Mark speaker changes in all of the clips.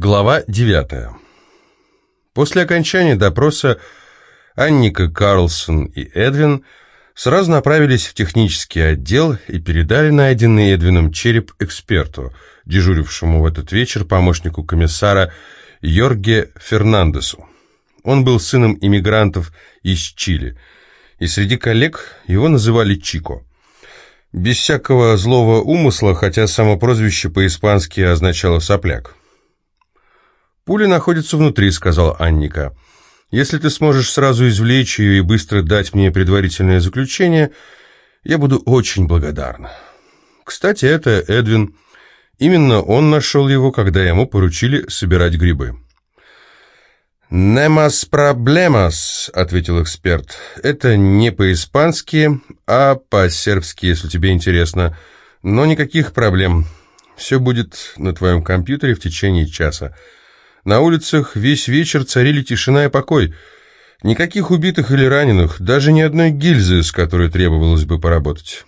Speaker 1: Глава 9. После окончания допроса Анника Карлсон и Эдвин сразу направились в технический отдел и передали найденный Эдвином череп эксперту, дежурившему в этот вечер помощнику комиссара Йорге Фернандесу. Он был сыном иммигрантов из Чили, и среди коллег его называли Чико. Без всякого злого умысла, хотя само прозвище по-испански означало «сопляк». «Пуля находится внутри», — сказал Анника. «Если ты сможешь сразу извлечь ее и быстро дать мне предварительное заключение, я буду очень благодарна». Кстати, это Эдвин. Именно он нашел его, когда ему поручили собирать грибы. «Немас проблемас», — ответил эксперт. «Это не по-испански, а по-сербски, если тебе интересно. Но никаких проблем. Все будет на твоем компьютере в течение часа. На улицах весь вечер царили тишина и покой. Никаких убитых или раненых, даже ни одной гильзы, с которой требовалось бы поработать.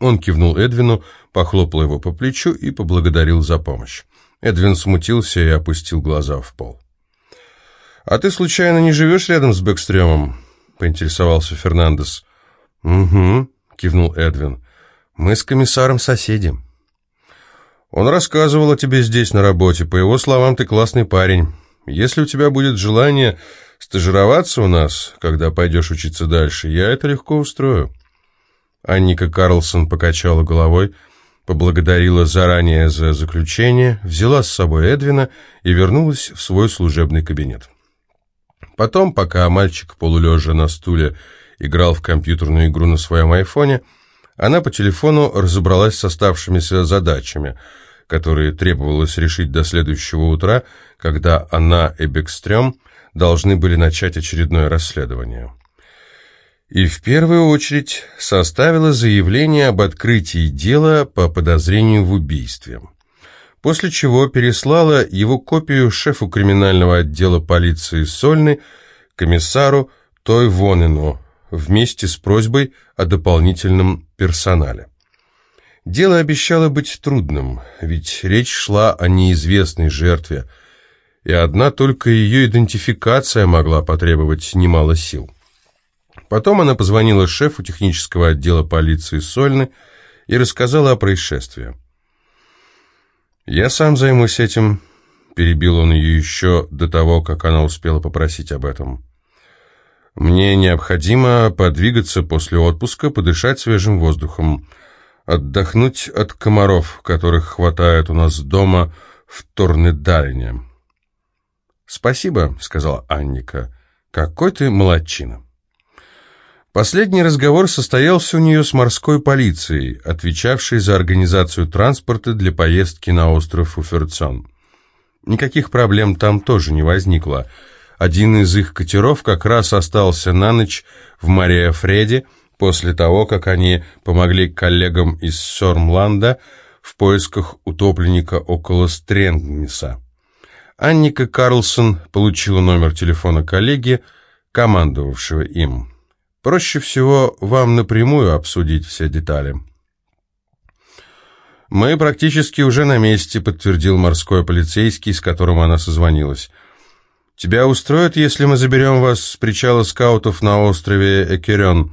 Speaker 1: Он кивнул Эдвину, похлопал его по плечу и поблагодарил за помощь. Эдвин смутился и опустил глаза в пол. «А ты, случайно, не живешь рядом с Бэкстрёмом?» — поинтересовался Фернандес. «Угу», — кивнул Эдвин. «Мы с комиссаром соседи». Он рассказывал о тебе здесь на работе. По его словам, ты классный парень. Если у тебя будет желание стажироваться у нас, когда пойдешь учиться дальше, я это легко устрою». Анника Карлсон покачала головой, поблагодарила заранее за заключение, взяла с собой Эдвина и вернулась в свой служебный кабинет. Потом, пока мальчик полулежа на стуле играл в компьютерную игру на своем айфоне, она по телефону разобралась с оставшимися задачами, которые требовалось решить до следующего утра, когда она и Бекстрём должны были начать очередное расследование. И в первую очередь составила заявление об открытии дела по подозрению в убийстве. После чего переслала его копию шефу криминального отдела полиции Сольны, комиссару Той Вонену, вместе с просьбой о дополнительном персонале. Дело обещало быть трудным, ведь речь шла о неизвестной жертве, и одна только ее идентификация могла потребовать немало сил. Потом она позвонила шефу технического отдела полиции Сольны и рассказала о происшествии. «Я сам займусь этим», — перебил он ее еще до того, как она успела попросить об этом. Мне необходимо подвигаться после отпуска, подышать свежим воздухом, отдохнуть от комаров, которых хватает у нас дома в Торнедалине. «Спасибо», — сказала Анника. «Какой ты молодчина». Последний разговор состоялся у нее с морской полицией, отвечавшей за организацию транспорта для поездки на остров Уферцон. Никаких проблем там тоже не возникло. Один из их катеров как раз остался на ночь в Мария Фреде после того, как они помогли коллегам из Сормланда в поисках утопленника около Стренгниса. Анника Карлсон получила номер телефона коллеги, командовавшего им. Проще всего вам напрямую обсудить все детали. «Мы практически уже на месте», — подтвердил морской полицейский, с которым она созвонилась. «Тебя устроит, если мы заберем вас с причала скаутов на острове Экерен?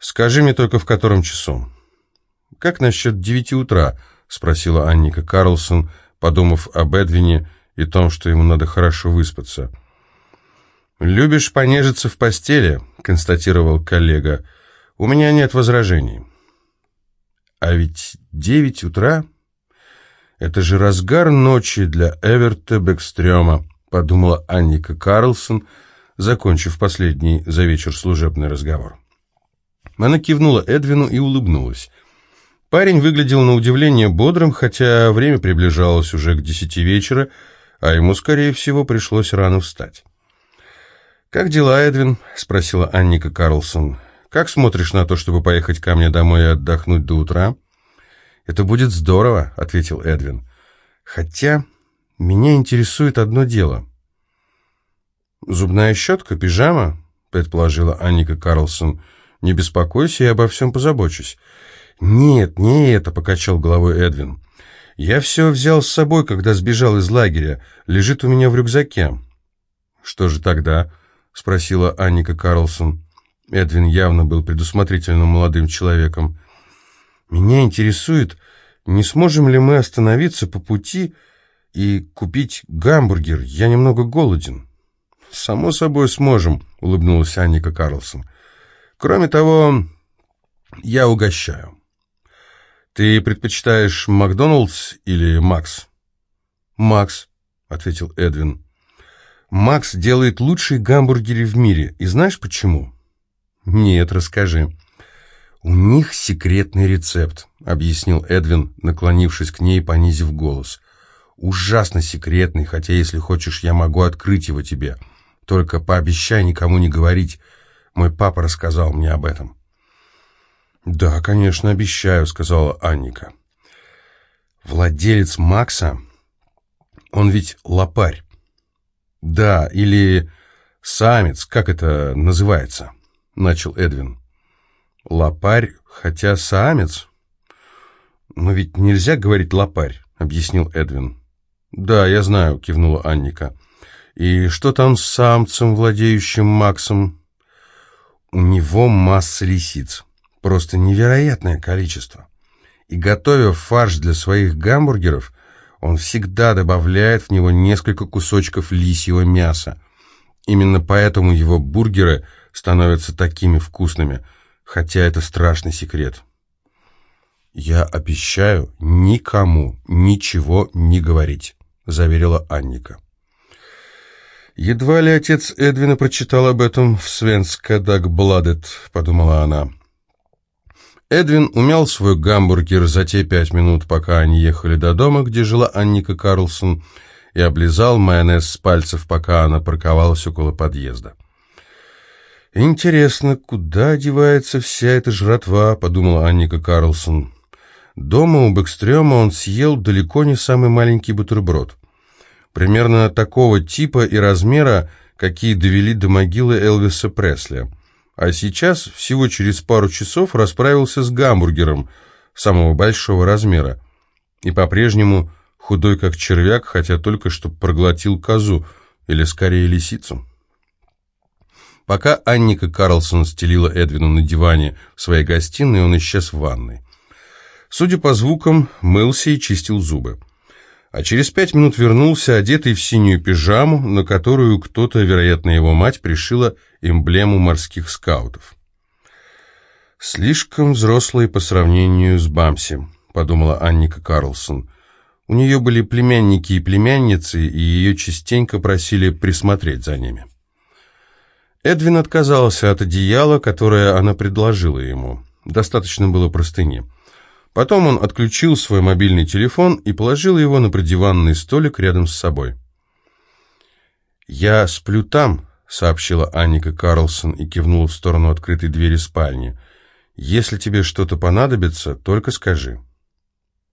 Speaker 1: Скажи мне только, в котором часу?» «Как насчет девяти утра?» — спросила Анника Карлсон, подумав об Эдвине и том, что ему надо хорошо выспаться. «Любишь понежиться в постели?» — констатировал коллега. «У меня нет возражений». «А ведь девять утра — это же разгар ночи для Эверта Бекстрёма» подумала Анника Карлсон, закончив последний за вечер служебный разговор. Она кивнула Эдвину и улыбнулась. Парень выглядел на удивление бодрым, хотя время приближалось уже к десяти вечера, а ему, скорее всего, пришлось рано встать. «Как дела, Эдвин?» — спросила Анника Карлсон. «Как смотришь на то, чтобы поехать ко мне домой и отдохнуть до утра?» «Это будет здорово», — ответил Эдвин. «Хотя меня интересует одно дело. «Зубная щетка, пижама?» — предположила Анника Карлсон. «Не беспокойся, я обо всем позабочусь». «Нет, не это», — покачал головой Эдвин. «Я все взял с собой, когда сбежал из лагеря. Лежит у меня в рюкзаке». «Что же тогда?» — спросила Анника Карлсон. Эдвин явно был предусмотрительным молодым человеком. «Меня интересует, не сможем ли мы остановиться по пути и купить гамбургер? Я немного голоден». «Само собой сможем», — улыбнулась Анника Карлсон. «Кроме того, я угощаю». «Ты предпочитаешь Макдоналдс или Макс?» «Макс», — ответил Эдвин. «Макс делает лучшие гамбургеры в мире. И знаешь почему?» «Нет, расскажи». «У них секретный рецепт», — объяснил Эдвин, наклонившись к ней, понизив голос. «Ужасно секретный, хотя, если хочешь, я могу открыть его тебе. Только пообещай никому не говорить. Мой папа рассказал мне об этом». «Да, конечно, обещаю», — сказала Анника. «Владелец Макса, он ведь лопарь». «Да, или самец, как это называется?» — начал Эдвин. «Лопарь, хотя самец?» «Но ведь нельзя говорить лопарь», — объяснил Эдвин. «Да, я знаю», — кивнула Анника. «И что там с самцем, владеющим Максом?» «У него масса лисиц». Просто невероятное количество. И готовя фарш для своих гамбургеров, он всегда добавляет в него несколько кусочков лисьего мяса. Именно поэтому его бургеры становятся такими вкусными, хотя это страшный секрет. «Я обещаю никому ничего не говорить», — заверила Анника. «Едва ли отец Эдвина прочитал об этом в Свенска Дагбладет», — подумала она. Эдвин умял свой гамбургер за те пять минут, пока они ехали до дома, где жила Анника Карлсон, и облизал майонез с пальцев, пока она парковалась около подъезда. «Интересно, куда одевается вся эта жратва?» — подумала Анника Карлсон. Дома у Бэкстрёма он съел далеко не самый маленький бутерброд. Примерно такого типа и размера, какие довели до могилы Элвиса Пресли — а сейчас, всего через пару часов, расправился с гамбургером самого большого размера и по-прежнему худой как червяк, хотя только что проглотил козу, или скорее лисицу. Пока Анника Карлсон стелила Эдвину на диване в своей гостиной, он исчез в ванной. Судя по звукам, мылся и чистил зубы а через пять минут вернулся, одетый в синюю пижаму, на которую кто-то, вероятно, его мать, пришила эмблему морских скаутов. «Слишком взрослый по сравнению с Бамси», — подумала Анника Карлсон. У нее были племянники и племянницы, и ее частенько просили присмотреть за ними. Эдвин отказался от одеяла, которое она предложила ему. Достаточно было простыни. Потом он отключил свой мобильный телефон и положил его на придиванный столик рядом с собой. «Я сплю там», — сообщила Анника Карлсон и кивнула в сторону открытой двери спальни. «Если тебе что-то понадобится, только скажи».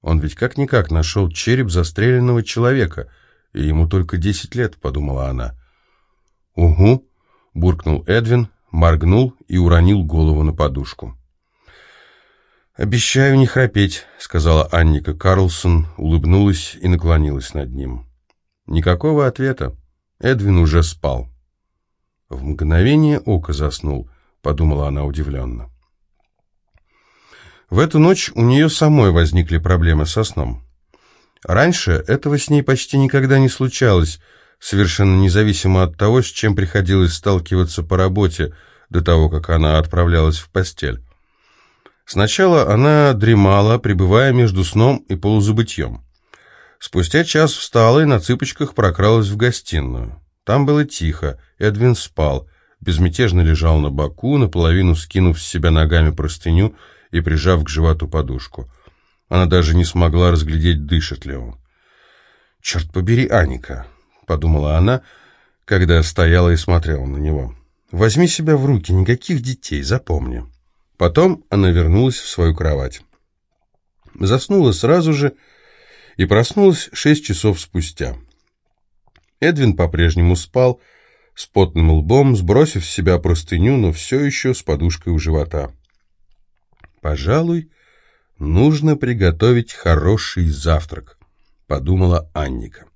Speaker 1: Он ведь как-никак нашел череп застреленного человека, и ему только десять лет, — подумала она. «Угу», — буркнул Эдвин, моргнул и уронил голову на подушку. «Обещаю не храпеть», — сказала Анника Карлсон, улыбнулась и наклонилась над ним. Никакого ответа. Эдвин уже спал. В мгновение ока заснул, подумала она удивленно. В эту ночь у нее самой возникли проблемы со сном. Раньше этого с ней почти никогда не случалось, совершенно независимо от того, с чем приходилось сталкиваться по работе до того, как она отправлялась в постель. Сначала она дремала, пребывая между сном и полузабытьем. Спустя час встала и на цыпочках прокралась в гостиную. Там было тихо, Эдвин спал, безмятежно лежал на боку, наполовину скинув с себя ногами простыню и прижав к животу подушку. Она даже не смогла разглядеть, дышит ли он. «Черт побери, Аника!» — подумала она, когда стояла и смотрела на него. «Возьми себя в руки, никаких детей, запомни». Потом она вернулась в свою кровать. Заснула сразу же и проснулась шесть часов спустя. Эдвин по-прежнему спал, с потным лбом, сбросив с себя простыню, но все еще с подушкой у живота. «Пожалуй, нужно приготовить хороший завтрак», подумала Анника.